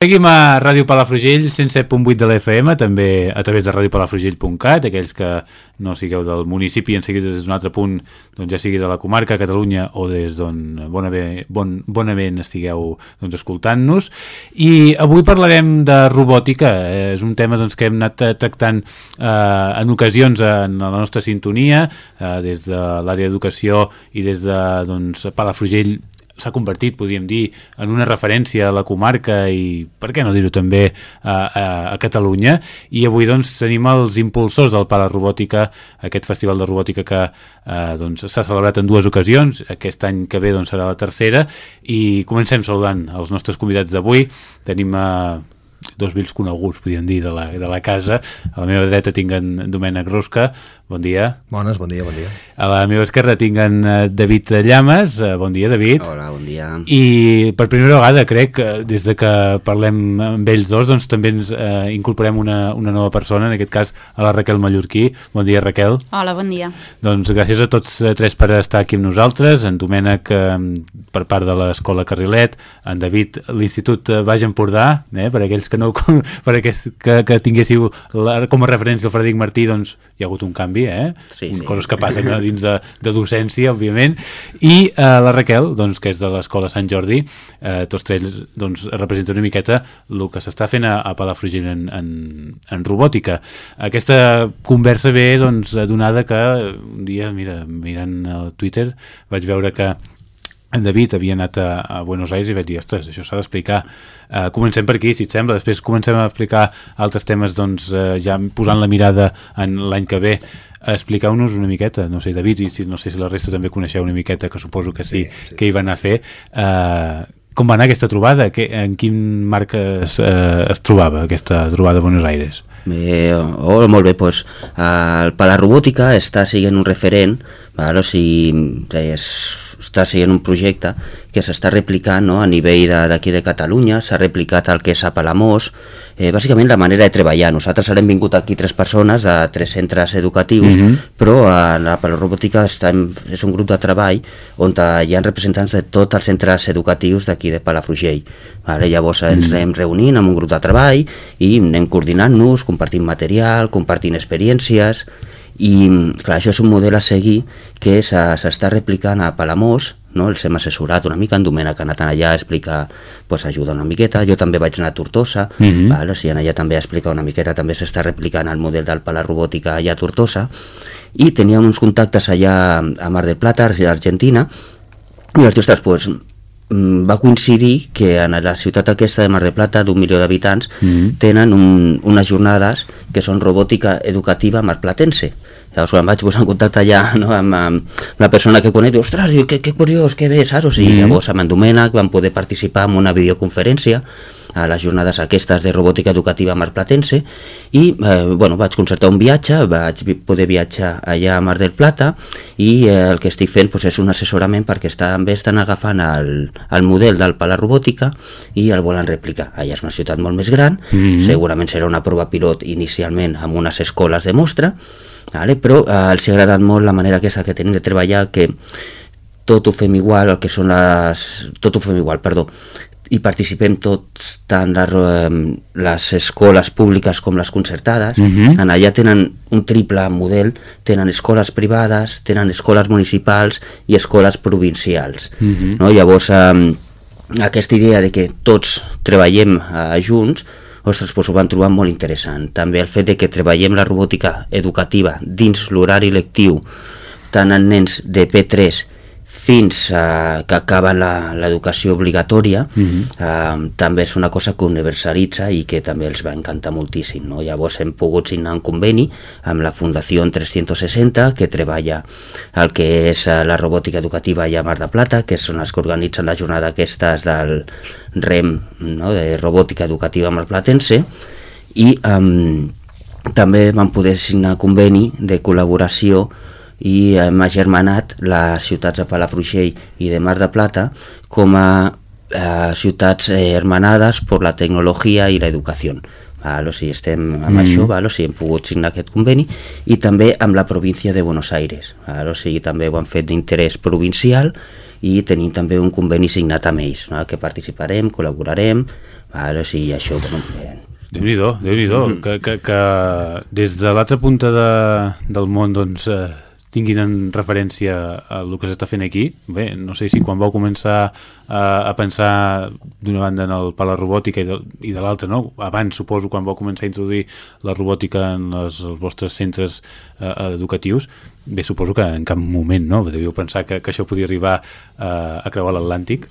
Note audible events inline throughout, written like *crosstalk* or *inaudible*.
Seguim a Ràdio Palafrugell, 107.8 de l'FM, també a través de radiopalafrugell.cat, aquells que no sigueu del municipi i en seguiu des d'un altre punt, doncs ja sigui de la comarca, Catalunya, o des d'on bonament, bon, bonament estigueu doncs, escoltant-nos. I avui parlarem de robòtica, eh, és un tema doncs, que hem anat tractant eh, en ocasions en la nostra sintonia, eh, des de l'àrea d'educació i des de doncs, Palafrugell s'ha convertit, podríem dir, en una referència a la comarca i, per què no dir-ho també, a, a, a Catalunya. I avui doncs tenim els impulsors del Pala Robòtica, aquest festival de robòtica que eh, doncs, s'ha celebrat en dues ocasions, aquest any que ve doncs, serà la tercera, i comencem saludant els nostres convidats d'avui. Tenim a dos vells coneguts, podríem dir, de la, de la casa. A la meva dreta tinc en Domènec Rosca, bon dia. Bones, bon dia, bon dia. A la meva esquerra tinc en eh, David Llames, eh, bon dia David. Hola, bon dia. I per primera vegada crec que des de que parlem amb ells dos doncs també ens eh, incorporem una, una nova persona, en aquest cas a la Raquel Mallorquí. Bon dia Raquel. Hola, bon dia. Doncs gràcies a tots eh, tres per estar aquí amb nosaltres, en Domènec eh, per part de l'Escola Carrilet, en David l'Institut Baix Empordà, eh, per aquells que no *laughs* per aquells que, que tinguéssiu la, com a referència el Frederic Martí, doncs hi ha hagut un canvi, eh? Sí, sí. Coses que passen a dins de, de docència, òbviament, i eh, la Raquel, doncs, que és de l'Escola Sant Jordi, eh, tots tres doncs, representen una miqueta el que s'està fent a, a Palafrugell en, en, en robòtica. Aquesta conversa ve doncs, donada que un dia, mira, mirant el Twitter, vaig veure que en David havia anat a, a Buenos Aires i vaig dir, ostres, això s'ha d'explicar. Uh, comencem per aquí, si et sembla, després comencem a explicar altres temes, doncs, uh, ja posant la mirada en l'any que ve. Expliqueu-nos una miqueta, no sé, David, i si, no sé si la resta també coneixeu una miqueta, que suposo que sí, sí, sí. que hi va anar a fer. Uh, com va anar aquesta trobada? Que, en quin marc es, uh, es trobava aquesta trobada a Buenos Aires? Bé, oh, molt bé, doncs, el Pala Robòtica està sent un referent, val? o sigui, és, està sent un projecte que s'està replicant no? a nivell d'aquí de, de Catalunya, s'ha replicat el que és a Palamós, eh, bàsicament la manera de treballar. Nosaltres hem vingut aquí tres persones de tres centres educatius, mm -hmm. però a la Palarobòtica estem, és un grup de treball on hi ha representants de tots els centres educatius d'aquí de Palafrugell. Vale? Llavors ens mm -hmm. anem reunint amb un grup de treball i anem coordinant-nos, compartint material, compartint experiències, i clar, això és un model a seguir que s'està replicant a Palamós no? els hem assessorat una mica, en Domènec ha anat allà a explicar, pues, ajuda una miqueta, jo també vaig anar a Tortosa, mm -hmm. val? o sigui, allà també a explicar una miqueta, també s'està replicant el model del Pala Robòtica allà a Tortosa, i teníem uns contactes allà a Mar del Plata, a Argentina, i dir, ostres, pues, mm, va coincidir que en la ciutat aquesta de Mar del Plata, d'un milió d'habitants, mm -hmm. tenen un, unes jornades que són robòtica educativa marplatense. Llavors, quan vaig posar en contacte allà no, amb, amb la persona que conec, diu, ostres, que, que curiós, que bé, saps? O sigui, mm -hmm. llavors amb en Domènec vam poder participar en una videoconferència a les jornades aquestes de robòtica educativa marplatense i eh, bueno, vaig concertar un viatge, vaig poder viatjar allà a Mar del Plata i eh, el que estic fent pues, és un assessorament perquè també estan agafant el, el model del Pala Robòtica i el volen replicar. Allà és una ciutat molt més gran, mm -hmm. segurament serà una prova pilot inicialment amb unes escoles de mostra, vale? però eh, els ha agradat molt la manera aquesta que tenim de treballar que tot ho fem igual, el que són les... tot ho fem igual, perdó i participem tots, tant les, les escoles públiques com les concertades. Uh mhm. -huh. En allà tenen un triple model, tenen escoles privades, tenen escoles municipals i escoles provincials. Uh mhm. -huh. no? Llavors, eh, aquesta idea de que tots treballem eh, junts, ostres, doncs ho van trobar molt interessant. També el fet de que treballem la robòtica educativa dins l'horari lectiu, tant en nens de P3 fins a que acaba l'educació obligatòria, uh -huh. eh, també és una cosa que universalitza i que també els va encantar moltíssim. No? Llavors hem pogut signar un conveni amb la Fundació 360, que treballa el que és eh, la robòtica educativa a Mar de Plata, que són els que organitzen la jornada aquestes del REM, no? de robòtica educativa marplatense, i eh, també vam poder signar conveni de col·laboració i hem agermanat les ciutats de Palafrugell i de Mar de Plata com a eh, ciutats eh, hermanades per la tecnologia i l'educació. Val, o sigui, estem amb mm. això, val, o sigui, hem pogut signar aquest conveni i també amb la província de Buenos Aires, val, o sigui, també ho han fet d'interès provincial i tenim també un conveni signat amb ells, no? que participarem, col·laborarem, vale? o sigui, això... Bueno, bé, Déu-n'hi-do, déu nhi déu mm. que, que, que des de l'altra punta de, del món doncs, eh, tinguin en referència a el que s'està fent aquí. Bé, no sé si quan vau començar a, a pensar d'una banda en el, per la robòtica i de, de l'altra, no? abans suposo quan vau començar a introduir la robòtica en les, els vostres centres eh, educatius, bé, suposo que en cap moment no? devíeu pensar que, que això podia arribar eh, a creuar l'Atlàntic.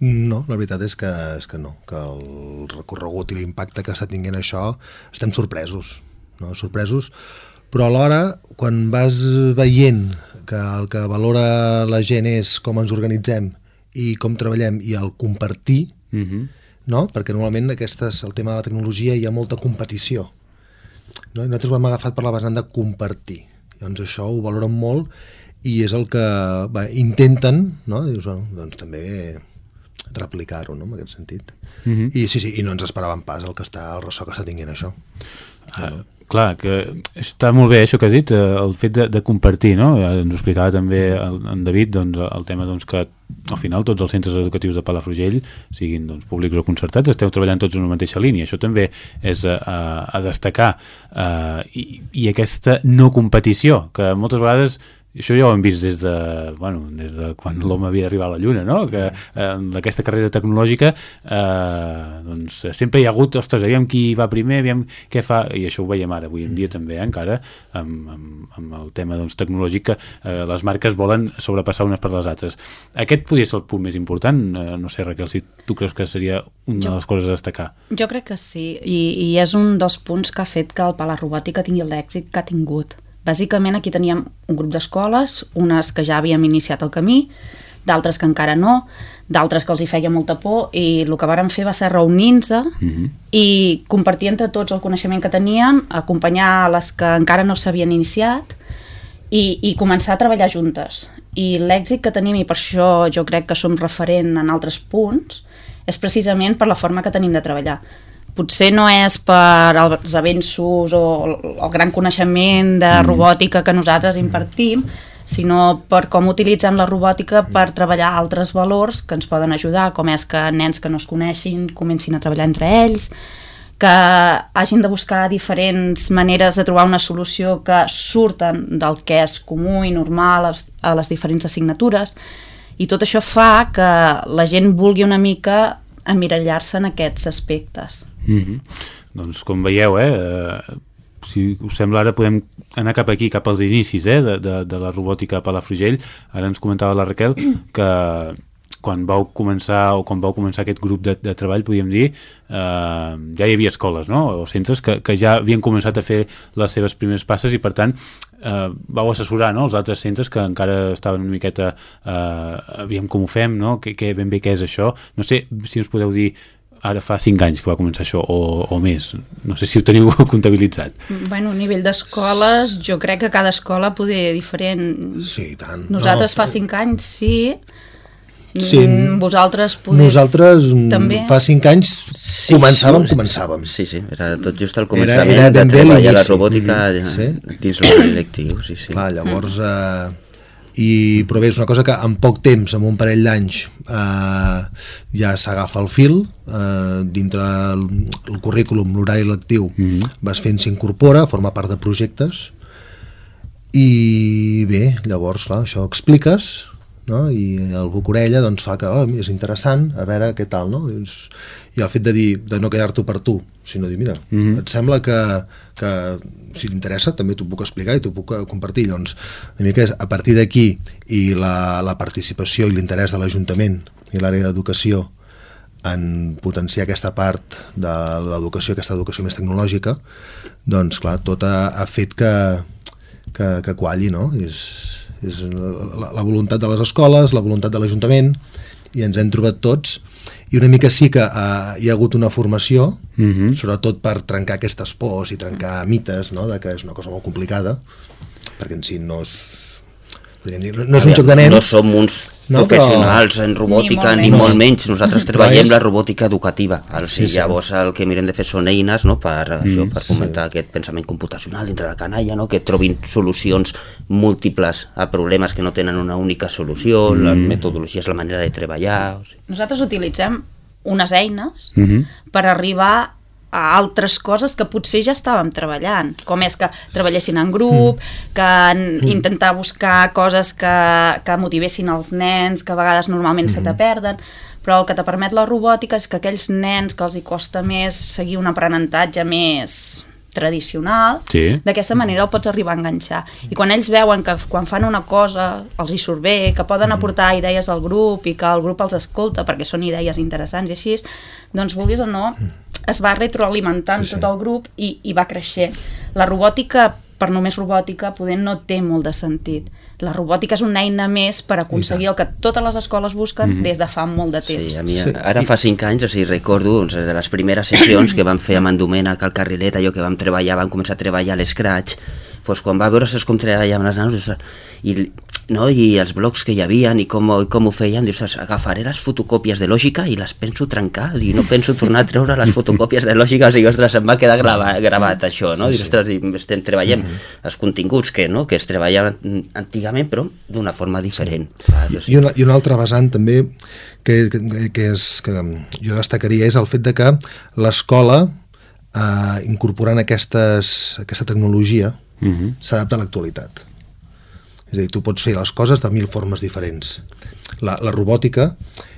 No, la veritat és que, és que no, que el recorregut i l'impacte que està tinguent això estem sorpresos, no? sorpresos però alhora, quan vas veient que el que valora la gent és com ens organitzem i com treballem i el compartir, uh mhm. -huh. no? perquè normalment aquestes, el tema de la tecnologia hi ha molta competició. No? I nosaltres ho hem agafat per la vessant de compartir. Llavors això ho valoren molt i és el que va, intenten, no? Dius, bueno, doncs també replicar-ho, no?, en aquest sentit. Uh mhm. -huh. I sí, sí, i no ens esperàvem pas el que està, el ressò que està tinguent això. Ah, no? Clar, que està molt bé això que has dit, eh, el fet de, de compartir, no? Ens ho explicava també el, en David, doncs, el tema doncs, que al final tots els centres educatius de Palafrugell, siguin doncs, públics o concertats, esteu treballant tots en una mateixa línia. Això també és a, a, a destacar. Uh, i, I aquesta no competició, que moltes vegades això ja ho hem vist des de, bueno, des de quan l'home havia d'arribar a la Lluna, no? que eh, en aquesta carrera tecnològica eh, doncs, sempre hi ha hagut, ostres, aviam qui va primer, aviam què fa, i això ho veiem ara, avui en dia també, eh, encara, amb, amb, amb el tema doncs, tecnològic, que eh, les marques volen sobrepassar unes per les altres. Aquest podria ser el punt més important, eh, no sé, Raquel, si tu creus que seria una jo, de les coses a destacar. Jo crec que sí, i, i és un dels punts que ha fet que el Pala Robòtica tingui l'èxit que ha tingut Bàsicament aquí teníem un grup d'escoles, unes que ja havíem iniciat el camí, d'altres que encara no, d'altres que els hi feia molta por i el que vàrem fer va ser reunir-nos mhm. -huh. i compartir entre tots el coneixement que teníem, acompanyar les que encara no s'havien iniciat i, i començar a treballar juntes. I l'èxit que tenim, i per això jo crec que som referent en altres punts, és precisament per la forma que tenim de treballar potser no és per els avenços o el gran coneixement de mm. robòtica que nosaltres impartim, sinó per com utilitzem la robòtica per treballar altres valors que ens poden ajudar, com és que nens que no es coneixin comencin a treballar entre ells, que hagin de buscar diferents maneres de trobar una solució que surten del que és comú i normal a les diferents assignatures, i tot això fa que la gent vulgui una mica emmirallar-se en aquests aspectes. Mm -hmm. Doncs com veieu, eh, eh, si us sembla ara podem anar cap aquí, cap als inicis eh, de, de, de la robòtica a Palafrugell. Ara ens comentava la Raquel que quan vau començar o quan vau començar aquest grup de, de treball, podríem dir, eh, ja hi havia escoles, no?, o centres que, que ja havien començat a fer les seves primeres passes i, per tant, eh, vau assessorar no? els altres centres que encara estaven una miqueta eh, aviam com ho fem, no? Que, que ben bé què és això. No sé si us podeu dir ara fa 5 anys que va començar això, o, o més. No sé si ho teniu *laughs* comptabilitzat. Bueno, a nivell d'escoles, jo crec que cada escola poder diferent. Sí, tant. Nosaltres no, fa 5 anys, sí. Sí, mm, vosaltres poder... Nosaltres mm, també? fa 5 anys sí, començàvem, sí, començàvem. Sí, sí, era tot just al començament era, era de treballar la robòtica mm -hmm. sí? dins l'horari lectiu. Sí, sí. Clar, llavors... Eh, i, però bé, és una cosa que en poc temps, en un parell d'anys, eh, ja s'agafa el fil, eh, dintre el, el currículum, l'horari lectiu, mm -hmm. vas fent, s'incorpora, forma part de projectes, i bé, llavors, clar, això expliques, no? i el Bocorella doncs, fa que oh, és interessant, a veure què tal, no? I el fet de dir, de no quedar-t'ho per tu, sinó dir, mira, mm -hmm. et sembla que, que si t'interessa també t'ho puc explicar i t'ho puc eh, compartir. Doncs una mica és a partir d'aquí i la, la participació i l'interès de l'Ajuntament i l'àrea d'educació en potenciar aquesta part de l'educació, aquesta educació més tecnològica, doncs clar, tot ha, ha fet que, que, que qualli, no? És, és la, la voluntat de les escoles, la voluntat de l'Ajuntament, i ens hem trobat tots i una mica sí que uh, hi ha hagut una formació, uh mhm. -huh. sobretot per trencar aquestes pors i trencar mites, no? de que és una cosa molt complicada, perquè en si no és, dir, no, no és un joc de nens. No som uns No, però- professionals en robòtica, Ni ni molt molt, menys. menys. Nosaltres *laughs* Però treballem és- la robòtica educativa. O Sí, sigui, sí. Llavors el que mirem de fer són eines no, per, això, per sí. fomentar aquest pensament computacional dintre la canalla, no, que trobin solucions múltiples a problemes que no tenen una única solució, la metodologia és la manera de treballar... O sigui. Nosaltres utilitzem unes eines Mhm. per arribar a altres coses que potser ja estàvem treballant, com és que treballessin en grup, que en intentar buscar coses que, que motivessin els nens, que a vegades normalment se te perden, però el que te permet la robòtica és que aquells nens que els hi costa més seguir un aprenentatge més tradicional, Sí. d'aquesta manera el pots arribar a enganxar. I quan ells veuen que quan fan una cosa els hi surt bé, que poden aportar idees al grup i que el grup els escolta perquè són idees interessants i així, doncs vulguis o no, es va retroalimentant Sí, sí. tot el grup i, i va creixent. La robòtica, per només robòtica, poder no té molt de sentit. La robòtica és una eina més per aconseguir el que totes les escoles busquen des de fa molt de temps. Sí, a mi Sí. ara fa cinc anys, o sigui, recordo doncs, de les primeres sessions que vam fer amb en Domènec al Carrilet, allò que vam treballar, vam començar a treballar a l'escratch, doncs quan va veure com treballaven les nanos i, no, i els blocs que hi havia i com, i com ho feien, dius, agafaré les fotocòpies de lògica i les penso trencar, i no penso tornar a treure les fotocòpies de lògica, o sigui, ostres, em va quedar gravat, gravat això, no? Dius, ostres, i estem treballant els continguts que, no, que es treballaven antigament, però d'una forma diferent. Clar, o sigui, I una, I una altra vessant també que, que, que, és, que jo destacaria és el fet de que l'escola eh, incorporant aquestes, aquesta tecnologia Mhm. s'adapta a l'actualitat. És a dir, tu pots fer les coses de mil formes diferents. La, la robòtica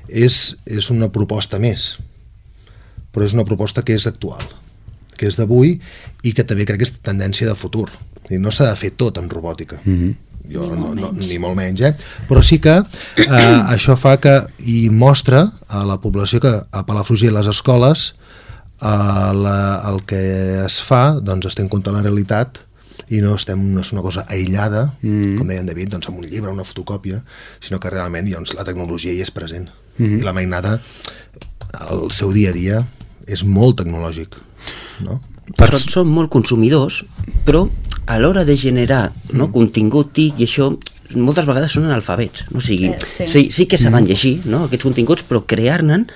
és, és una proposta més, però és una proposta que és actual, que és d'avui i que també crec que és tendència de futur. Dir, no s'ha de fer tot amb robòtica. Mm -hmm. Jo, Ni no, molt no, menys. ni molt menys, eh? Però sí que eh, això fa que i mostra a la població que a Palafrugell les escoles eh, la, el que es fa doncs es té en compte la realitat i no, estem, no és una cosa aïllada, mm. com deia en David, doncs amb un llibre, una fotocòpia, sinó que realment doncs, la tecnologia hi és present. Mm. I la mainada, el seu dia a dia, és molt tecnològic. No? Per- Són, són molt consumidors, però a l'hora de generar no, Mm. contingut TIC i això moltes vegades són analfabets, no? o sigui, Eh, sí. sí. sí, que saben llegir no, aquests continguts, però crear-ne'n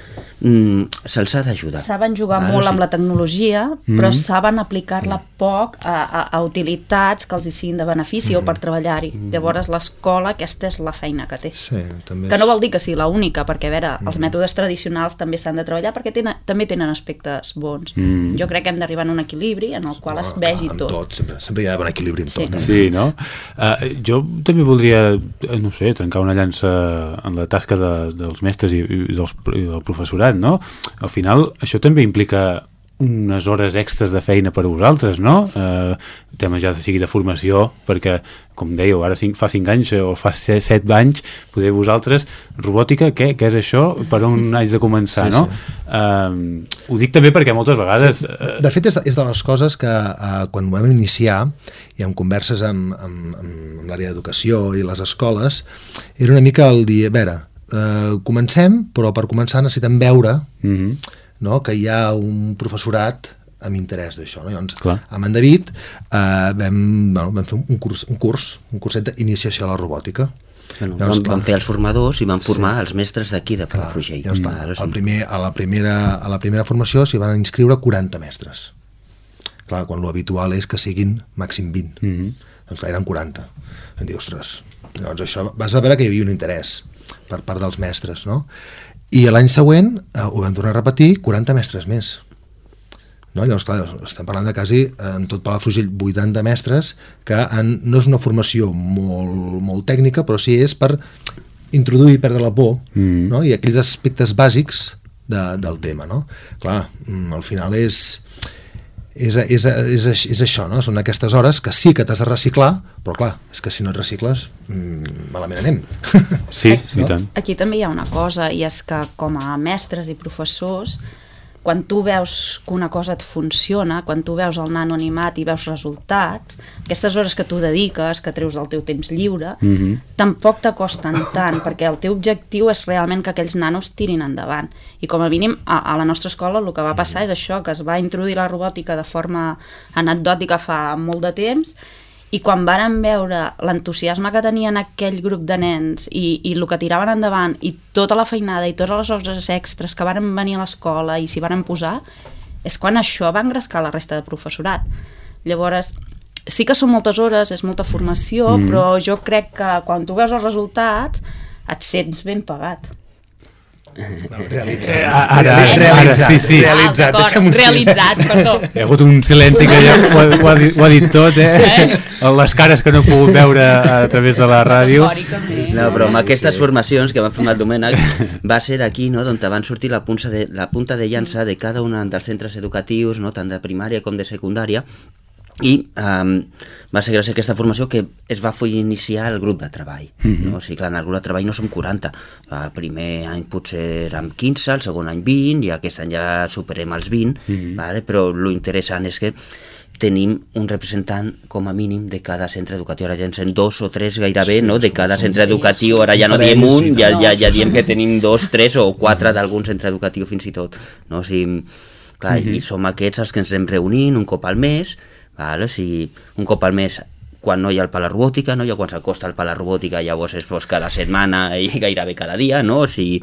mm, se'ls ha d'ajudar. Saben jugar Val? molt O amb la tecnologia, però saben aplicar-la poc a, a, a utilitats que els hi siguin de benefici o per treballar-hi. Llavors l'escola, aquesta és la feina que té. Sí, també Que no és- vol dir que sigui l'única, perquè a veure, els mètodes tradicionals també s'han de treballar perquè tenen, també tenen aspectes bons. Mm. Jo crec que hem d'arribar a un equilibri en el qual es Ah, vegi tot. tot sempre, sempre hi ha d'haver un equilibri en Sí. tot. Eh? Sí, no? Uh, jo també voldria, eh, no sé, trencar una llança en la tasca de, dels mestres i, i, dels, i del professorat, no? Al final, això també implica unes hores extres de feina per a vosaltres, no? Eh, tema ja de sigui de formació, perquè, com dèieu, ara cinc, fa 5 anys o fa 7 anys, poder vosaltres, robòtica, què, què és això? Per on *laughs* haig de començar, Sí, no? Eh, ho dic també perquè moltes vegades... Eh, De fet, és de, és de les coses que eh, quan ho vam iniciar i en converses amb, amb, amb, amb l'àrea d'educació i les escoles, era una mica el dir, a veure, eh, comencem, però per començar necessitem veure mhm, no, que hi ha un professorat amb interès d'això. No? Llavors, Clar. amb en David eh, vam, bueno, vam fer un curs, un curs, un curset d'iniciació a la robòtica. Bueno, Llavors, vam, clar. vam fer els formadors i vam formar els mestres d'aquí de Palafrugell. Llavors, clar, el primer, a, la primera, a la primera formació s'hi van inscriure 40 mestres. Clar, quan lo habitual és que siguin màxim 20. Mm mhm. Doncs clar, eren 40. Em diu, ostres, llavors això, vas a veure que hi havia un interès per part dels mestres, no? I l'any següent eh, ho vam tornar a repetir 40 mestres més. No? Llavors, clar, estem parlant de quasi, eh, en tot Palafrugell, 80 mestres que han, no és una formació molt, molt tècnica, però sí és per introduir i perdre la por Mm. no? i aquells aspectes bàsics de, del tema. No? Clar, mm, al final és, és, és, és, és, és això, no? són aquestes hores que sí que t'has de reciclar, però clar, és que si no et recicles, mm, malament anem. Sí, *laughs* Aquí- i tant. Aquí també hi ha una cosa, i és que com a mestres i professors, quan tu veus que una cosa et funciona, quan tu veus el nano animat i veus resultats, aquestes hores que tu dediques, que treus del teu temps lliure, Mhm. tampoc t'acosten tant, perquè el teu objectiu és realment que aquells nanos tirin endavant. I com a mínim, a, a la nostra escola el que va passar és això, que es va introduir la robòtica de forma anecdòtica fa molt de temps i quan varen veure l'entusiasme que tenien aquell grup de nens i, i el que tiraven endavant i tota la feinada i totes les hores extres que varen venir a l'escola i s'hi varen posar, és quan això va engrescar la resta de professorat. Llavors, sí que són moltes hores, és molta formació, mm. però jo crec que quan tu veus els resultats et sents ben pagat. Realitzat. Eh, ara- realitzat, ara, realitzat, sí, sí. realitzat. Ah, realitzat, perdó. Hi ha hagut un silenci que ja ho, ha- ho, ha, dit, ho ha dit tot, eh? Les cares que no he pogut veure a través de la ràdio. No, però amb aquestes sí. formacions que van fer el Domènec va ser d'aquí, no?, d'on van sortir la punta, de, la punta de llança de cada un dels centres educatius, no?, tant de primària com de secundària, i um, va ser gràcies a aquesta formació que es va fer iniciar el grup de treball. Mm -hmm. no? O sigui, clar, en el grup de treball no som 40. El primer any potser érem 15, el segon any 20, i aquest any ja superem els 20, mm -hmm. vale? però lo interessant és que tenim un representant com a mínim de cada centre educatiu, ara ja en sent dos o tres gairebé, Sí, no? de cada centre educatiu, ara ja no diem un, ja, ja, ja diem que tenim dos, tres o quatre d'algun centre educatiu fins i tot. No? O sigui, clar, i som aquests els que ens anem reunint un cop al mes, val? o sigui, un cop al mes quan no hi ha el pala robòtica, no? ja quan s'acosta el pala robòtica llavors és pues, cada setmana i *laughs* gairebé cada dia, no? O sigui,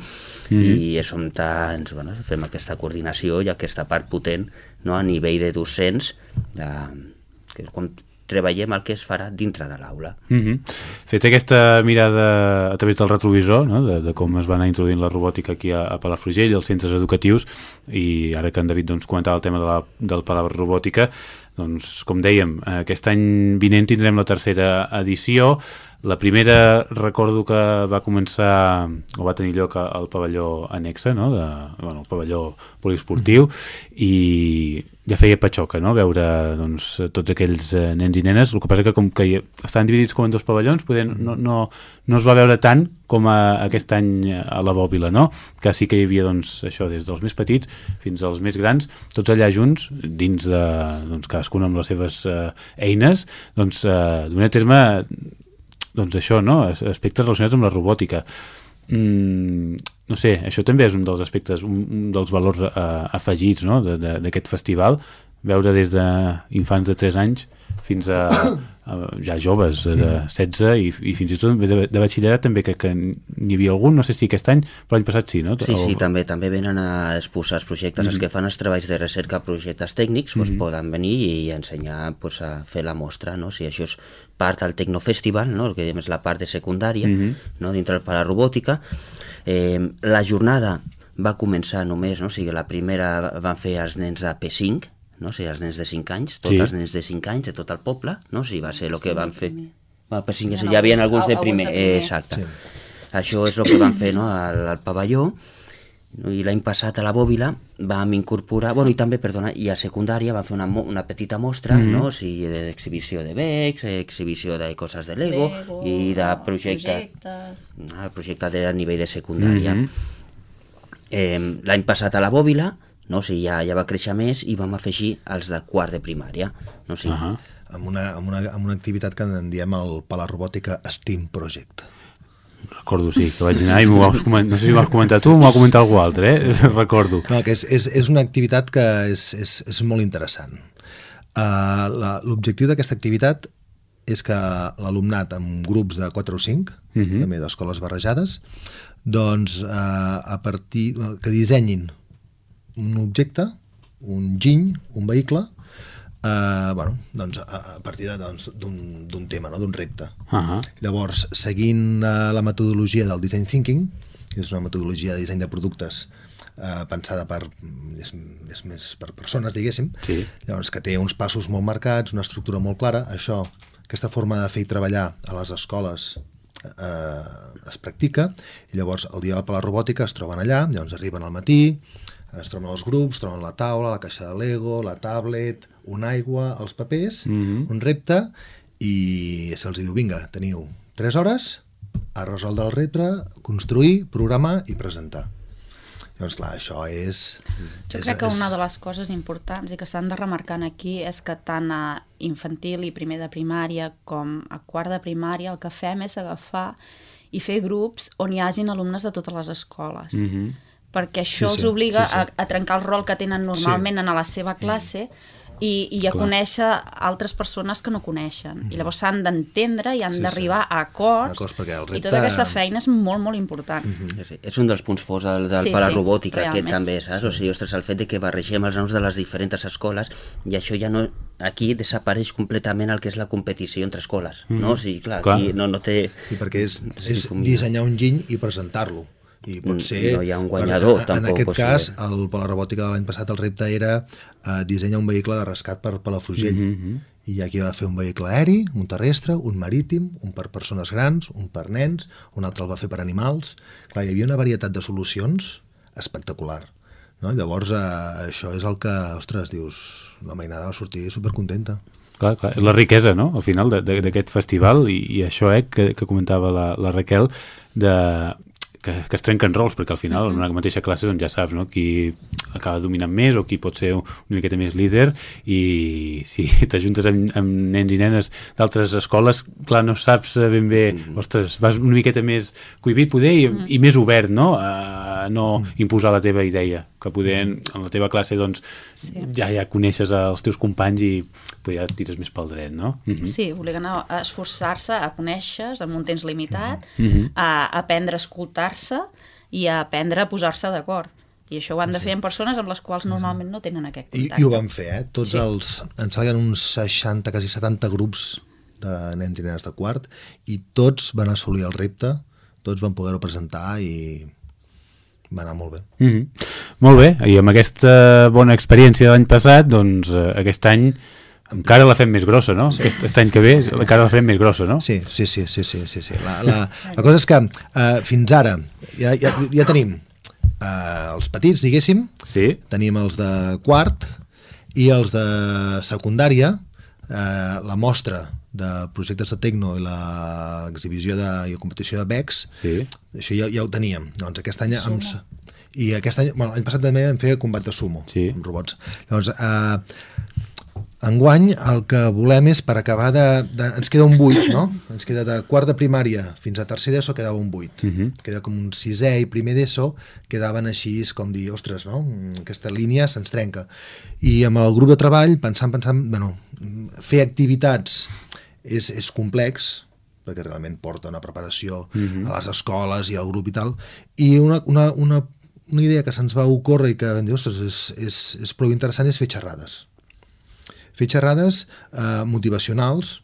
i és on ens, bueno, fem aquesta coordinació i aquesta part potent no? a nivell de docents de, que com treballem el que es farà dintre de l'aula. Mm -hmm. Fet aquesta mirada a través del retrovisor, no? de, de com es va anar introduint la robòtica aquí a, a Palafrugell, als centres educatius, i ara que en David doncs, comentava el tema de la, del Palau Robòtica, doncs, com dèiem, aquest any vinent tindrem la tercera edició, la primera recordo que va començar o va tenir lloc al pavelló anexa, no? de, bueno, el pavelló poliesportiu, i ja feia patxoca, no?, veure doncs, tots aquells eh, nens i nenes. El que passa que com que estaven dividits com en dos pavellons, poder, no, no, no es va veure tant com a, aquest any a la Bòbila, no? Que sí que hi havia, doncs, això, des dels més petits fins als més grans, tots allà junts, dins de, doncs, cadascun amb les seves eh, eines, doncs, eh, d'una terme doncs això, no? As- aspectes relacionats amb la robòtica. Mm, no sé, això també és un dels aspectes, un, un dels valors uh, afegits no? de- de- d'aquest festival, veure des d'infants de 3 anys fins a, *coughs* a ja joves de 16 i, i fins i tot de, de batxillerat també que, que n'hi havia algun, no sé si aquest any però l'any passat sí, no? Sí, sí, O- també també venen a exposar els projectes, els que fan els treballs de recerca, projectes tècnics, doncs poden venir i ensenyar pues, a fer la mostra, no? Si això és part del Tecnofestival, no? el que diem és la part de secundària, no? dintre del Palarobòtica. Eh, la jornada va començar només, no? o sigui, la primera van fer els nens de P5, no? o sigui, els nens de 5 anys, tots Sí. els nens de 5 anys de tot el poble, no? o sigui, va ser el que van fer. Va, P5, Hi ja, ha hi havia alguns- de alguns de primer, eh, exacte. Això és el que van fer no, al, al pavelló i l'any passat a la Bòbila vam incorporar, bueno, i també, perdona, i a secundària vam fer una, una petita mostra, Mhm. no? o sigui, d'exhibició de becs, exhibició de coses de Lego, i de projecte, projectes. ah, projecte de, a nivell de secundària. Mhm. eh, l'any passat a la Bòbila, no? o sigui, ja, ja va créixer més i vam afegir els de quart de primària. No? O sigui, Ahà. amb una, amb, una, amb una activitat que en diem el Palarobòtica Steam Project. Recordo, sí, que vaig anar i m'ho vas comentar, no sé si m'ho has comentat tu o m'ho ha comentat algú altre, eh? *laughs* Recordo. No, que és, és, és una activitat que és, és, és molt interessant. Uh, L'objectiu d'aquesta activitat és que l'alumnat amb grups de 4 o 5, Mhm. també d'escoles barrejades, doncs uh, a partir que dissenyin un objecte, un giny, un vehicle, eh, bueno, doncs, a, partir de, doncs, d'un d'un tema, no? d'un repte. Ahà. Llavors, seguint eh, la metodologia del design thinking, que és una metodologia de disseny de productes eh, pensada per, és, és més per persones, diguéssim, Sí. llavors que té uns passos molt marcats, una estructura molt clara, això, aquesta forma de fer i treballar a les escoles eh, es practica, i llavors el dia de la robòtica es troben allà, llavors arriben al matí, es troben els grups, troben la taula, la caixa de Lego, la tablet, una aigua, els papers, Mhm. un repte, i se'ls diu, vinga, teniu 3 hores a resoldre el repte, construir, programar i presentar. Llavors, clar, això és... Jo és, crec que és... una de les coses importants i que s'han de remarcar aquí és que tant a infantil i primer de primària com a quart de primària el que fem és agafar i fer grups on hi hagin alumnes de totes les escoles. Mhm. perquè això Sí, els sí, obliga sí, sí. A, a trencar el rol que tenen normalment en la seva classe i, i a Clar. conèixer altres persones que no coneixen. I llavors s'han d'entendre i han Sí, sí. d'arribar a acords. Acords, perquè el I repte- tota aquesta feina és molt, molt important. Sí, sí. És un dels punts forts del, del Sí, sí, sí, robòtica, sí, aquest realment. també, saps? O sigui, ostres, el fet de que barregem els noms de les diferents escoles i això ja no... Aquí desapareix completament el que és la competició entre escoles, mm. no? O sigui, clar, Clar. aquí no, no té... I perquè és, és combina. dissenyar un giny i presentar-lo. I pot Mm, ser... no hi ha un guanyador, per, en tampoc, aquest o sigui- cas, el, per la robòtica de l'any passat, el repte era eh, dissenyar un vehicle de rescat per Palafrugell. Mm -hmm. I aquí va fer un vehicle aeri, un terrestre, un marítim, un per persones grans, un per nens, un altre el va fer per animals. Clar, hi havia una varietat de solucions espectacular. No? Llavors, eh, això és el que, ostres, dius, la mainada va sortir supercontenta. Clar, clar, és la riquesa, no?, al final de- de- d'aquest festival i, i això, eh, que, que comentava la, la Raquel, de, que, que es trenquen rols, perquè al final en una mateixa classe doncs ja saps, no?, qui acaba dominant més o qui pot ser una miqueta més líder i si *laughs* t'ajuntes amb, amb nens i nenes d'altres escoles, clar, no saps eh, ben bé, ostres, vas una miqueta més cohibit poder i, i més obert, no?, a no imposar la teva idea, que poder en, en la teva classe, doncs, Sí. ja ja coneixes els teus companys i pues, ja et tires més pel dret, no? Mm -hmm. Sí, obligant a, a esforçar-se, a conèixer amb un temps limitat, Mhm. a aprendre a escoltar-se i a aprendre a posar-se d'acord. I això ho han de fer amb persones amb les quals normalment no tenen aquest I, contacte. I ho van fer, eh? Tots Sí. els... Ens salien uns 60, quasi 70 grups de nens i nenes de quart i tots van assolir el repte, tots van poder-ho presentar i va anar molt bé. Mm -hmm. Molt bé, i amb aquesta bona experiència de l'any passat, doncs eh, aquest any encara la fem més grossa, no? Aquest, aquest any que ve encara la fem més grossa, no? Sí, sí, sí, sí, sí, sí, sí. La, la, la cosa és que uh, fins ara ja, ja, ja tenim uh, els petits, diguéssim, Sí? tenim els de quart i els de secundària, eh, la mostra de projectes de Tecno i l'exhibició de, i la competició de BEX, Sí. això ja, ja ho teníem. Doncs aquest any... Amb, I aquest any, bueno, l'any passat també vam fer combat de sumo, Sí. amb robots. Llavors, eh, enguany el que volem és per acabar de, de... Ens queda un buit, no? Ens queda de quart de primària fins a tercer d'ESO quedava un buit. Mhm. Queda com un sisè i primer d'ESO quedaven així com dir, ostres, no? Aquesta línia se'ns trenca. I amb el grup de treball, pensant, pensant, bueno, fer activitats és, és complex, perquè realment porta una preparació a les escoles i al grup i tal, i una, una, una, una idea que se'ns va ocórrer i que vam dir, ostres, és, és, és prou interessant és fer xerrades. Fer xerrades eh, motivacionals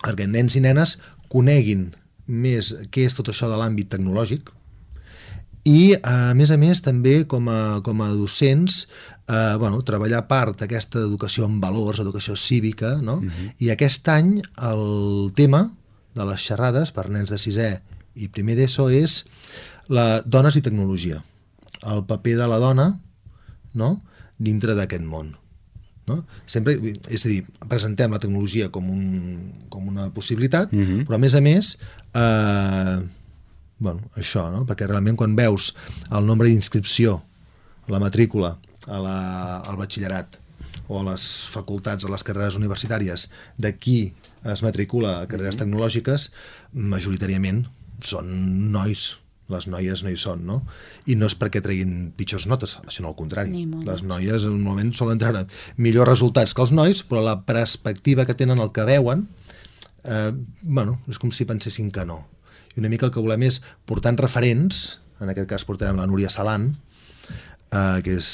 perquè nens i nenes coneguin més què és tot això de l'àmbit tecnològic i, a més a més, també com a, com a docents eh, bueno, treballar part d'aquesta educació en valors, educació cívica, no? I aquest any el tema de les xerrades per nens de sisè i primer d'ESO és la dones i tecnologia. El paper de la dona no? dintre d'aquest món. No? Sempre, és a dir, presentem la tecnologia com, un, com una possibilitat, Mhm. però a més a més eh, bueno, això, no? perquè realment quan veus el nombre d'inscripció la matrícula a la, al batxillerat o a les facultats, a les carreres universitàries de qui es matricula a carreres tecnològiques, majoritàriament són nois, les noies no hi són, no? I no és perquè treguin pitjors notes, sinó al contrari. Les noies normalment solen treure millors resultats que els nois, però la perspectiva que tenen el que veuen, eh, bueno, és com si pensessin que no. I una mica el que volem és portar en referents, en aquest cas portarem la Núria Salan, eh, que és...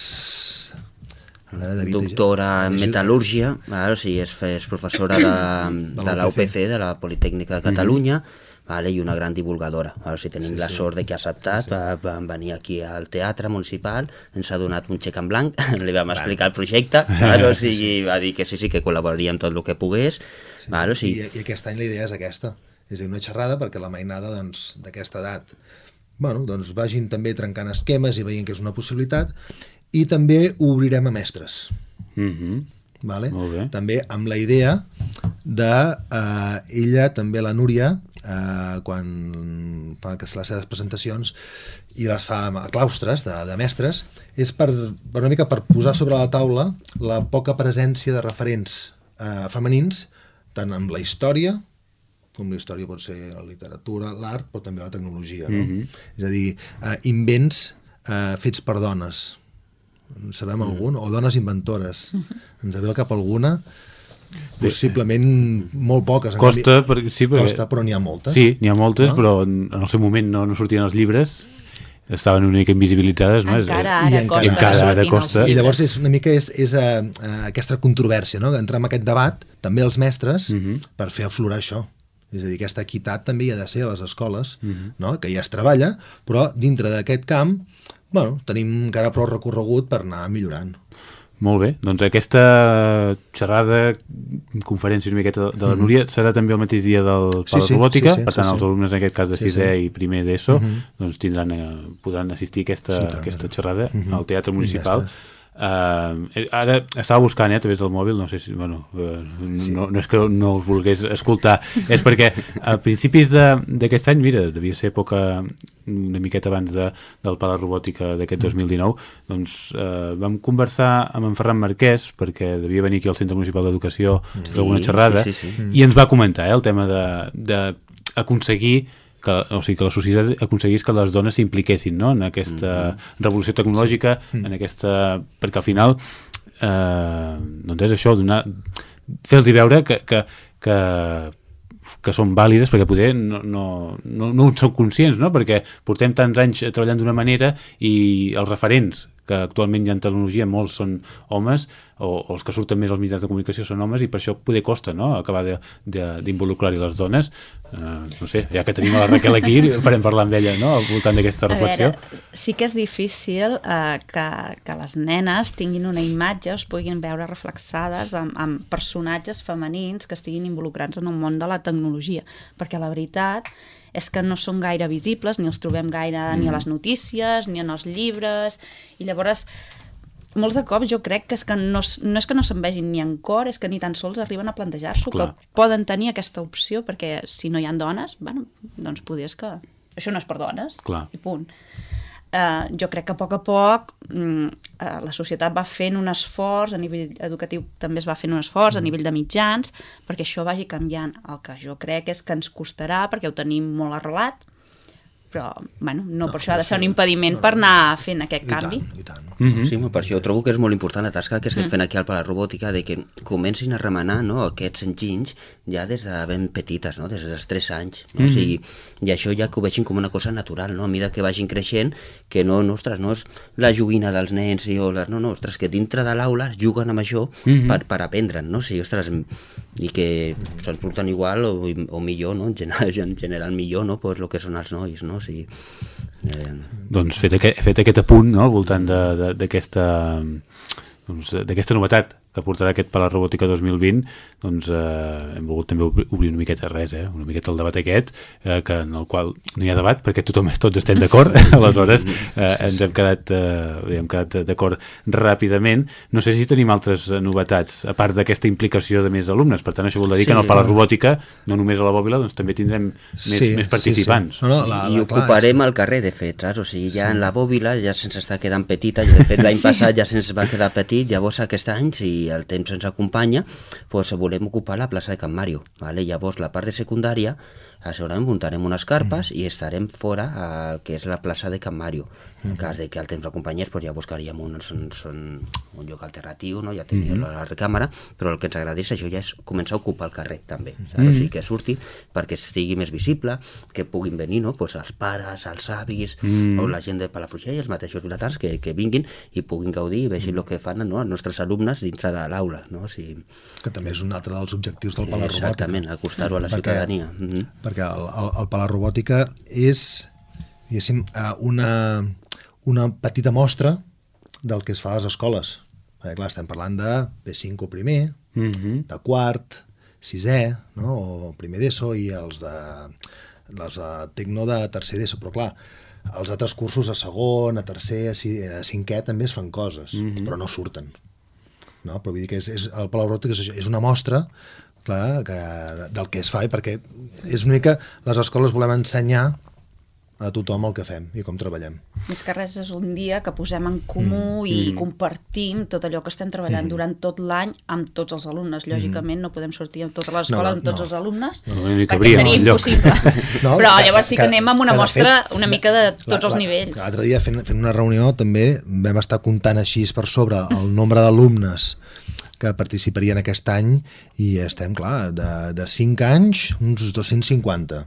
Veure, David, doctora en metal·lúrgia, val? o sigui, és, és professora de, *coughs* de, la la UPC. De la Politècnica de Catalunya, vale? i una gran divulgadora. Val? O sigui, tenim Sí, la sí. sort de que ha acceptat, sí, sí. Va, van venir aquí al teatre municipal, ens ha donat un xec en blanc, *laughs* li vam explicar el projecte, val? o *laughs* sigui, va dir que sí, sí, que col·laboraria amb tot el que pogués, Sí, val? o I, sigui, I aquest any la idea és aquesta, és a dir, una xerrada perquè la mainada doncs, d'aquesta edat bueno, doncs vagin també trencant esquemes i veient que és una possibilitat i també ho obrirem a mestres Mm -hmm. vale? També amb la idea de eh, ella, també la Núria eh, quan fa les seves presentacions i les fa a claustres de, de mestres és per, per una mica per posar sobre la taula la poca presència de referents eh, femenins tant amb la història com la història pot ser la literatura, l'art, però també la tecnologia, no? Mhm. És a dir, eh, invents eh, fets per dones, en sabem algun, o dones inventores. Ens ve al cap alguna, possiblement molt poques. Costa, canvi- perquè, sí, perquè, Costa, però n'hi ha moltes. Sí, n'hi ha moltes, No? però en en el seu moment no, no sortien els llibres, estaven una mica invisibilitzades. No? Encara I ara encara- costa. i encara ara costa. I llavors és una mica és, és uh, uh, aquesta controvèrsia, no? entrar en aquest debat, també els mestres, Mhm. per fer aflorar això. És a dir, aquesta equitat també hi ha de ser a les escoles, Mhm. no? que ja es treballa, però dintre d'aquest camp bueno, tenim encara prou recorregut per anar millorant. Molt bé, doncs aquesta xerrada, conferència una miqueta de la Núria, serà també el mateix dia del. Sí, Pala sí, Robòtica, sí, sí, per tant sí, els sí. alumnes en aquest cas de Sí, sisè sí. i primer d'ESO Mhm. doncs tindran, eh, podran assistir a aquesta, Sí, tant, aquesta xerrada Mhm. al Teatre I ja Municipal. Uh, ara estava buscant eh, a través del mòbil, no sé si, bueno, uh, no, no és que no us volgués escoltar, és perquè a principis d'aquest any, mira, devia ser època una miqueta abans de, del Pala Robòtica d'aquest 2019, doncs uh, vam conversar amb en Ferran Marquès, perquè devia venir aquí al Centre Municipal d'Educació fer alguna Sí, xerrada, sí, sí, sí. i ens va comentar eh, el tema de, de aconseguir que, o sigui, que la societat aconseguís que les dones s'impliquessin no? en aquesta revolució tecnològica, en aquesta... perquè al final eh, doncs és això, donar fer-los veure que, que, que que són vàlides perquè poder no, no, no, no en són conscients, no? perquè portem tants anys treballant d'una manera i els referents que actualment hi ha en tecnologia, molts són homes, o, o els que surten més als mitjans de comunicació són homes, i per això poder costa no? acabar d'involucrar-hi les dones. Uh, no sé, ja que tenim la Raquel aquí, *laughs* farem parlar amb ella no? al voltant d'aquesta reflexió. veure, sí que és difícil eh, que, que les nenes tinguin una imatge, es puguin veure reflexades amb, amb personatges femenins que estiguin involucrats en un món de la tecnologia, perquè la veritat és que no són gaire visibles, ni els trobem gaire ni a les notícies, ni en els llibres, i llavors molts de cops jo crec que és que no, no és que no se'n vegin ni en cor, és que ni tan sols arriben a plantejar-s'ho, que poden tenir aquesta opció, perquè si no hi ha dones, bueno, doncs podries que... Això no és per dones, Clar. i punt. Uh, jo crec que a poc a poc mm, uh, la societat va fent un esforç, a nivell educatiu també es va fent un esforç, a nivell de mitjans, perquè això vagi canviant. El que jo crec és que ens costarà, perquè ho tenim molt arrelat, però bueno, no, No, per això ha de sí. ser un impediment No, per no. anar fent aquest I canvi. tant, i tant. Mm -hmm. Sí, home, per això trobo que és molt important la tasca que estem fent aquí al Pala Robòtica de que comencin a remenar no, aquests enginys ja des de ben petites, no? des dels 3 anys. No? Mm -hmm. o sigui, I això ja que ho vegin com una cosa natural, no? a mesura que vagin creixent, que no, no, ostres, no és la joguina dels nens, i, o les, no, no, ostres, que dintre de l'aula juguen amb això mm -hmm. per, per aprendre'n, no? O sigui, ostres, i que se'n surten igual o, o millor, no? En general, *laughs* en general millor, no? Pues el que són els nois, no? O sigui, eh, doncs fet aquest, fet aquest apunt no, al voltant d'aquesta doncs, novetat que portarà aquest Palau Robòtica 2020 doncs eh, hem volgut també obri- obrir una miqueta res, eh, una miqueta el debat aquest eh, que en el qual no hi ha debat perquè tothom *laughs* tots estem d'acord aleshores eh, ens hem quedat eh, hem quedat d'acord ràpidament no sé si tenim altres eh, novetats a part d'aquesta implicació de més alumnes per tant això vol dir que en el Sí. Palau Robòtica no només a la Bòbila doncs també tindrem més, Sí, més sí, participants sí. No, no, la, I la, clar, ocuparem el carrer, de fet, saps? O sigui, ja en la bòbila ja se'ns està quedant petita, i de fet l'any *laughs* passat ja se'ns va quedar petit, llavors aquest any, si el temps ens acompanya, doncs volem ocupar la plaça de Can Mario, ¿vale? llavors la part de secundària, segurament muntarem unes carpes i estarem fora al que és la plaça de Can Mario. En cas de que el temps acompanyés, doncs ja buscaríem un, un, un, un lloc alternatiu, no? ja teníem la recàmera, però el que ens agrada és això ja és començar a ocupar el carrer també, saps? o sigui que surti perquè estigui més visible, que puguin venir no? pues els pares, els avis, o la gent de Palafrugell, els mateixos vilatans que, que vinguin i puguin gaudir i vegin el que fan no? els nostres alumnes dintre de l'aula. No? O sigui, que també és un altre dels objectius del Palau Robòtica. exactament, acostar-ho a la Perquè- ciutadania. Mm -hmm. Perquè el, el, el Palau Robòtica és diguéssim, eh, una, una petita mostra del que es fa a les escoles. Perquè, clar, estem parlant de P5 o primer, mm -hmm. de quart, sisè, no? o primer d'ESO, i els de, els de Tecno de tercer d'ESO, però clar, els altres cursos a segon, a tercer, a, ci, a cinquè també es fan coses, mm -hmm. però no surten. No? Però vull dir que és, és, el Palau Robòtica és, és una mostra clar, que, del que es fa, i perquè és una mica les escoles volem ensenyar a tothom el que fem i com treballem. Més que res és un dia que posem en comú mm. i mm. compartim tot allò que estem treballant mm. durant tot l'any amb tots els alumnes. Lògicament no podem sortir amb tota l'escola no, amb tots no. els alumnes no, no, perquè seria impossible. *laughs* no, Però llavors sí que, que anem amb una mostra fet, una mica de tots la, els nivells. L'altre dia fent, fent una reunió també vam estar comptant així per sobre el nombre d'alumnes que participarien aquest any i estem, clar, de, de 5 anys, uns 250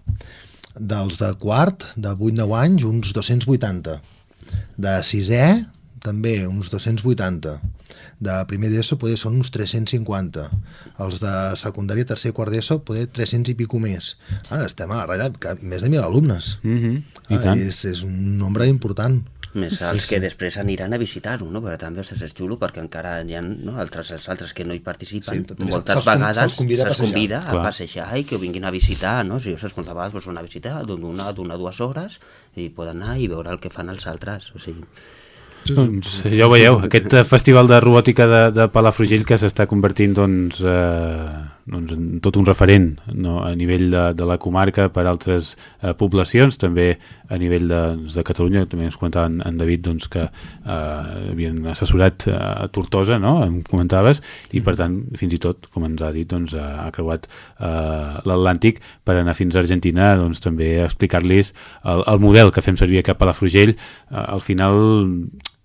dels de quart, de 8-9 anys, uns 280. De sisè, també uns 280. De primer d'ESO poder són uns 350. Els de secundària, tercer i quart d'ESO poder 300 i pico més. Ah, estem a la ratlla, més de 1.000 alumnes. Mm -hmm. I ah, és, és un nombre important més els que després aniran a visitar-ho, no? però també ostres, és xulo perquè encara hi ha no? altres, els altres que no hi participen, sí, moltes se'ls, vegades se'ls convida, se convida a passejar i que vinguin a visitar, no? si ostres, moltes vegades pues, van a visitar d'una a dues hores i poden anar i veure el que fan els altres, o sigui, doncs ja ho veieu, aquest festival de robòtica de, de Palafrugell que s'està convertint doncs, eh, doncs, tot un referent no? a nivell de, de la comarca per altres eh, poblacions, també a nivell de, doncs, de Catalunya, també ens comentava en, en David doncs, que eh, havien assessorat eh, a Tortosa, no? em comentaves, i per tant, fins i tot, com ens ha dit, doncs, ha creuat eh, l'Atlàntic per anar fins a Argentina, doncs, també explicar-los el, el model que fem servir cap a la Frugell, eh, al final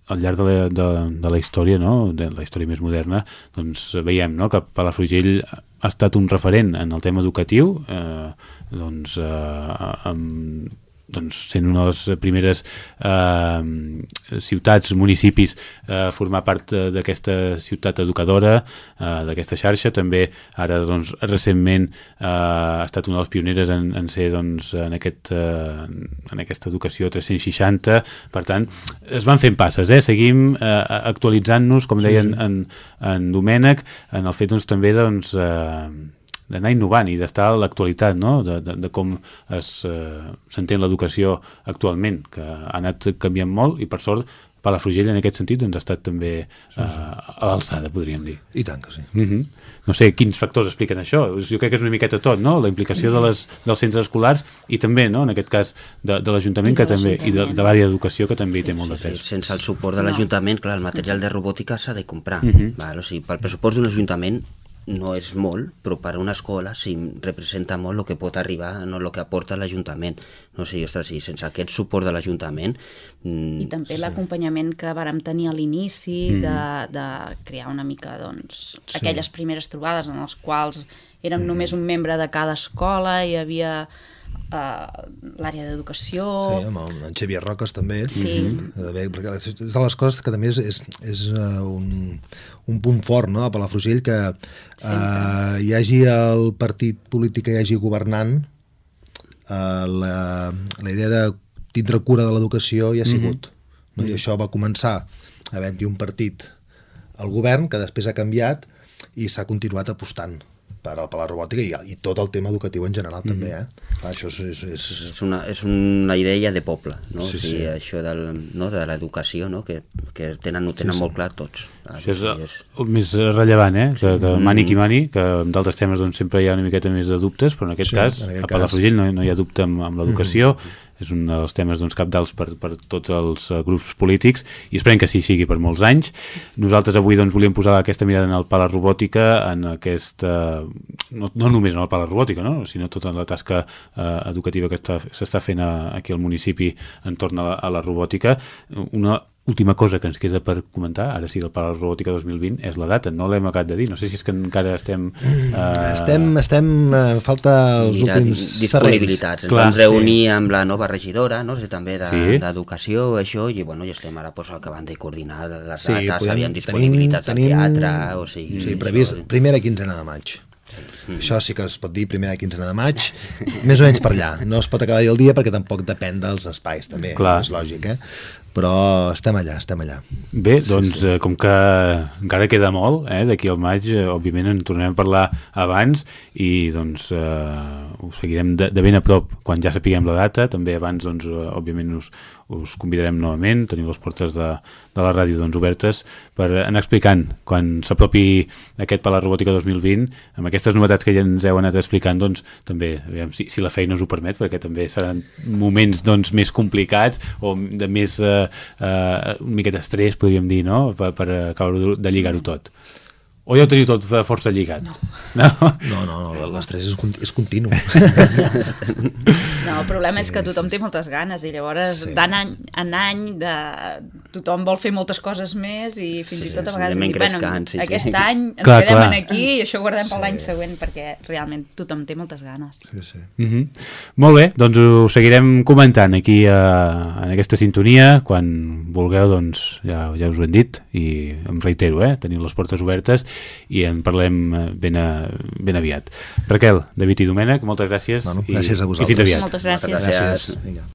al llarg de la, de, de la història, no? de la història més moderna, doncs veiem no? que Palafrugell ha estat un referent en el tema educatiu, eh, doncs, eh, amb doncs, sent una de les primeres eh, ciutats, municipis eh, formar part d'aquesta ciutat educadora, eh, d'aquesta xarxa, també ara doncs, recentment eh, ha estat una de les pioneres en, en ser doncs, en, aquest, eh, en aquesta educació 360, per tant es van fent passes, eh? seguim eh, actualitzant-nos, com deien sí, sí. En, en Domènec, en el fet doncs, també doncs, eh, d'anar innovant i d'estar a l'actualitat no? de, de, de com eh, s'entén eh, l'educació actualment, que ha anat canviant molt i per sort Palafrugell en aquest sentit doncs, ha estat també sí, sí. Eh, a l'alçada, podríem dir. I tant que sí. Uh mhm. -huh. No sé quins factors expliquen això. Jo crec que és una miqueta tot, no? La implicació de les, dels centres escolars i també, no? en aquest cas, de, de l'Ajuntament que també i de, de l'àrea d'educació que també sí, té molt sí, de pes. Sí. Sense el suport de l'Ajuntament, clar, el material de robòtica s'ha de comprar. Uh -huh. val? O sigui, pel pressupost d'un Ajuntament no és molt, però per a una escola sí representa molt el que pot arribar, no el que aporta l'Ajuntament. No sé, ostres, sí, sense aquest suport de l'Ajuntament... Mm, I també sí. l'acompanyament que vàrem tenir a l'inici mm. de, de crear una mica, doncs, sí. aquelles primeres trobades en les quals érem mm. només un membre de cada escola, i hi havia l'àrea d'educació... Sí, amb el, en Xavier Roques també. Sí. Mm -hmm. perquè és de les coses que també és, és, és uh, un, un punt fort no, a Palafrugell que uh, hi hagi el partit polític que hi hagi governant uh, la, la idea de tindre cura de l'educació hi ha sigut. Mm -hmm. no? I això va començar havent-hi un partit al govern que després ha canviat i s'ha continuat apostant per, per la robòtica i, i tot el tema educatiu en general mm -hmm. també, eh? Clar, això és, és, és... És, una, és una idea de poble, no? Sí, o sigui, sí. això del, no, de l'educació, no? Que, que tenen, ho tenen sí, sí. molt clar tots. Això és, és el més rellevant, eh? Que, que mm. mani qui mani, que amb d'altres temes doncs, sempre hi ha una miqueta més de dubtes, però en aquest sí, cas, en aquest a Palafrugell no, no hi ha dubte amb, amb l'educació, mm és un dels temes doncs, capdals per, per tots els uh, grups polítics i esperem que sí sigui per molts anys. Nosaltres avui doncs, volíem posar aquesta mirada en el Pala Robòtica, en aquesta, no, no només en el Pala Robòtica, no? sinó tota la tasca uh, educativa que s'està fent a, aquí al municipi entorn a la, a la robòtica. Una última cosa que ens queda per comentar, ara sí, el Palau Robòtica 2020, és la data, no l'hem acabat de dir, no sé si és que encara estem... Uh... Estem, estem, uh, falta els Mira, últims disponibilitats. Ens vam reunir sí. amb la nova regidora, no sé, també d'educació, sí. això, i bueno, ja estem ara pues, acabant de coordinar les sí, dates, podem, aviam disponibilitats tenim, al teatre, o sigui... Sí, previst, això... primera quinzena de maig. Mm. Això sí que es pot dir primera quinzena de maig, més o menys per allà. No es pot acabar el dia perquè tampoc depèn dels espais, també, Clar. és lògic, eh? Però estem allà, estem allà. Bé, doncs sí, sí. Eh, com que encara queda molt, eh, d'aquí al maig, eh, òbviament en tornarem a parlar abans i doncs eh, ho seguirem de, de ben a prop quan ja sapiguem la data, també abans doncs, eh, òbviament us, us convidarem novament, teniu les portes de, de la ràdio doncs, obertes per anar explicant quan s'apropi aquest Palau Robòtica 2020 amb aquestes novetats que ja ens heu anat explicant doncs també, aviam, si, si la feina us ho permet perquè també seran moments doncs, més complicats o de més eh, eh, un miquet estrès podríem dir, no? per, per acabar de lligar-ho tot o ja ho teniu tot força lligat? No. No, no, no, no l'estrès és, és continu. No, el problema sí, és que tothom sí, té moltes ganes i llavors sí. d'any en any de... tothom vol fer moltes coses més i fins sí, i tot a vegades dir, bueno, sí, aquest sí. any ens clar, quedem clar. aquí i això ho guardem sí. per l'any següent perquè realment tothom té moltes ganes. Sí, sí. Mm -hmm. Molt bé, doncs ho seguirem comentant aquí a, en aquesta sintonia quan vulgueu doncs ja, ja us ho hem dit i em reitero, eh, teniu les portes obertes i en parlem eh, ben, a, ben aviat. Raquel, David i Domènec, moltes gràcies. Bueno, gràcies a vosaltres. I fins aviat. Moltes gràcies. Moltes gràcies. Vinga.